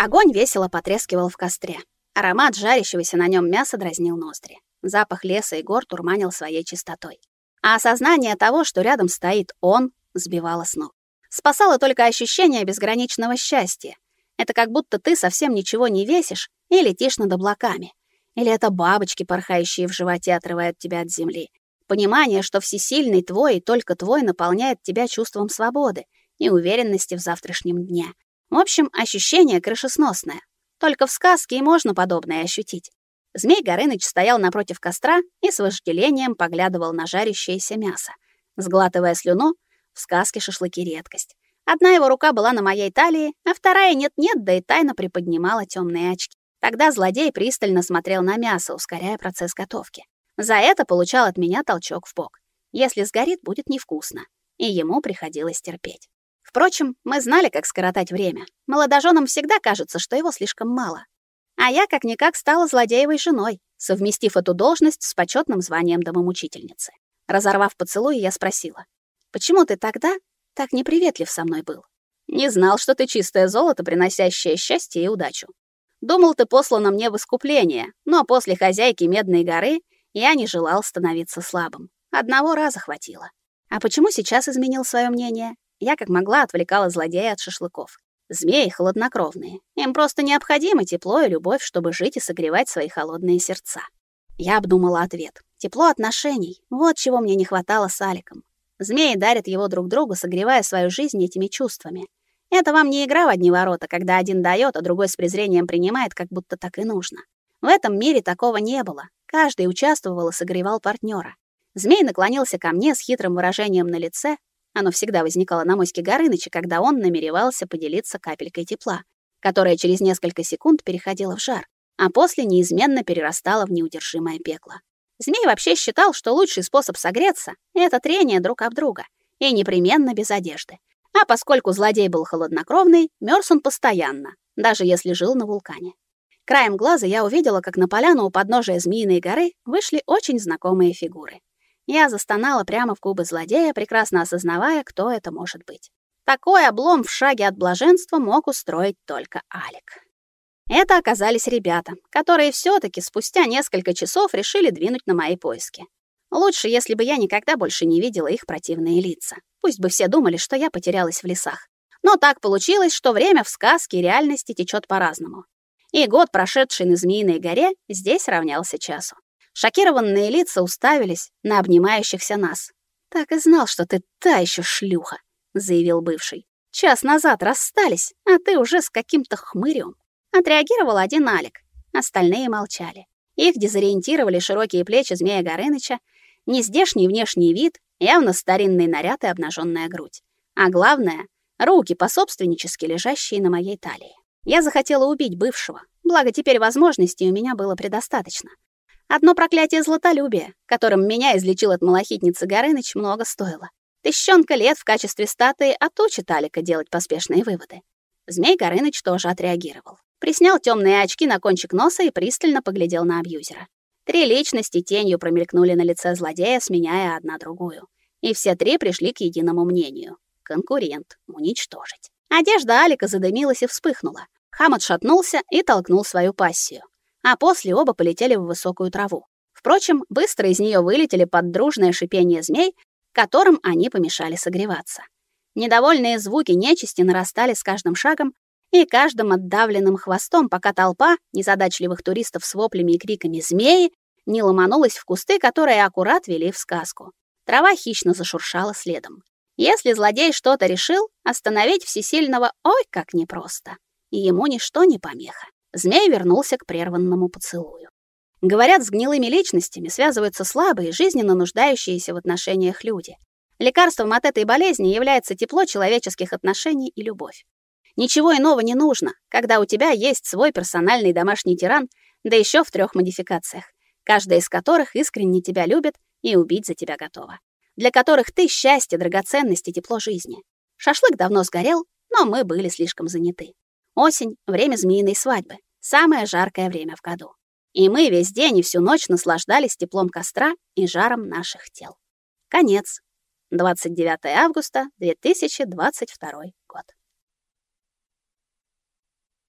Огонь весело потрескивал в костре. Аромат жарящегося на нем мяса дразнил ноздри. Запах леса и гор турманил своей чистотой. А осознание того, что рядом стоит он, сбивало с ног. Спасало только ощущение безграничного счастья. Это как будто ты совсем ничего не весишь и летишь над облаками. Или это бабочки, порхающие в животе, отрывают тебя от земли. Понимание, что всесильный твой и только твой наполняет тебя чувством свободы и уверенности в завтрашнем дне. В общем, ощущение крышесносное. Только в сказке и можно подобное ощутить. Змей Горыныч стоял напротив костра и с вожделением поглядывал на жарящееся мясо. Сглатывая слюну, в сказке шашлыки редкость. Одна его рука была на моей талии, а вторая нет-нет, да и тайно приподнимала темные очки. Тогда злодей пристально смотрел на мясо, ускоряя процесс готовки. За это получал от меня толчок в бок. Если сгорит, будет невкусно. И ему приходилось терпеть. Впрочем, мы знали, как скоротать время. Молодоженам всегда кажется, что его слишком мало. А я как-никак стала злодеевой женой, совместив эту должность с почетным званием домомучительницы. Разорвав поцелуй, я спросила, «Почему ты тогда так неприветлив со мной был? Не знал, что ты чистое золото, приносящее счастье и удачу. Думал, ты послана мне в искупление, но после хозяйки Медной горы я не желал становиться слабым. Одного раза хватило. А почему сейчас изменил свое мнение? Я как могла отвлекала злодея от шашлыков. Змеи холоднокровные. Им просто необходимо тепло и любовь, чтобы жить и согревать свои холодные сердца. Я обдумала ответ. Тепло отношений. Вот чего мне не хватало с Аликом. Змеи дарят его друг другу, согревая свою жизнь этими чувствами. Это вам не игра в одни ворота, когда один дает, а другой с презрением принимает, как будто так и нужно. В этом мире такого не было. Каждый участвовал и согревал партнера. Змей наклонился ко мне с хитрым выражением на лице, оно всегда возникало на моське Горыныча, когда он намеревался поделиться капелькой тепла, которая через несколько секунд переходила в жар, а после неизменно перерастала в неудержимое пекло. Змей вообще считал, что лучший способ согреться — это трение друг об друга, и непременно без одежды. А поскольку злодей был холоднокровный, мерз он постоянно, даже если жил на вулкане. Краем глаза я увидела, как на поляну у подножия Змеиной горы вышли очень знакомые фигуры. Я застонала прямо в губы злодея, прекрасно осознавая, кто это может быть. Такой облом в шаге от блаженства мог устроить только Алик. Это оказались ребята, которые все таки спустя несколько часов решили двинуть на мои поиски. Лучше, если бы я никогда больше не видела их противные лица. Пусть бы все думали, что я потерялась в лесах. Но так получилось, что время в сказке и реальности течет по-разному. И год, прошедший на Змеиной горе, здесь равнялся часу. Шокированные лица уставились на обнимающихся нас. «Так и знал, что ты та еще шлюха», — заявил бывший. «Час назад расстались, а ты уже с каким-то хмырем». Отреагировал один Алик, остальные молчали. Их дезориентировали широкие плечи змея Горыныча, нездешний внешний вид, явно старинный наряд и обнаженная грудь. А главное — руки пособственнически лежащие на моей талии. Я захотела убить бывшего, благо теперь возможностей у меня было предостаточно. Одно проклятие златолюбия, которым меня излечил от малохитницы Горыныч, много стоило. Тыщенка лет в качестве статуи отучит Алика делать поспешные выводы. Змей Горыныч тоже отреагировал. Приснял темные очки на кончик носа и пристально поглядел на абьюзера. Три личности тенью промелькнули на лице злодея, сменяя одна другую. И все три пришли к единому мнению. Конкурент. Уничтожить. Одежда Алика задымилась и вспыхнула. Хам отшатнулся и толкнул свою пассию а после оба полетели в высокую траву. Впрочем, быстро из нее вылетели под дружное шипение змей, которым они помешали согреваться. Недовольные звуки нечисти нарастали с каждым шагом и каждым отдавленным хвостом, пока толпа незадачливых туристов с воплями и криками «Змеи!» не ломанулась в кусты, которые аккурат вели в сказку. Трава хищно зашуршала следом. Если злодей что-то решил, остановить всесильного ой как непросто. И ему ничто не помеха. Змей вернулся к прерванному поцелую. Говорят, с гнилыми личностями связываются слабые, жизненно нуждающиеся в отношениях люди. Лекарством от этой болезни является тепло человеческих отношений и любовь. Ничего иного не нужно, когда у тебя есть свой персональный домашний тиран, да еще в трех модификациях, каждая из которых искренне тебя любит и убить за тебя готова. Для которых ты счастье, драгоценность и тепло жизни. Шашлык давно сгорел, но мы были слишком заняты. Осень — время змеиной свадьбы, самое жаркое время в году. И мы весь день и всю ночь наслаждались теплом костра и жаром наших тел. Конец. 29 августа 2022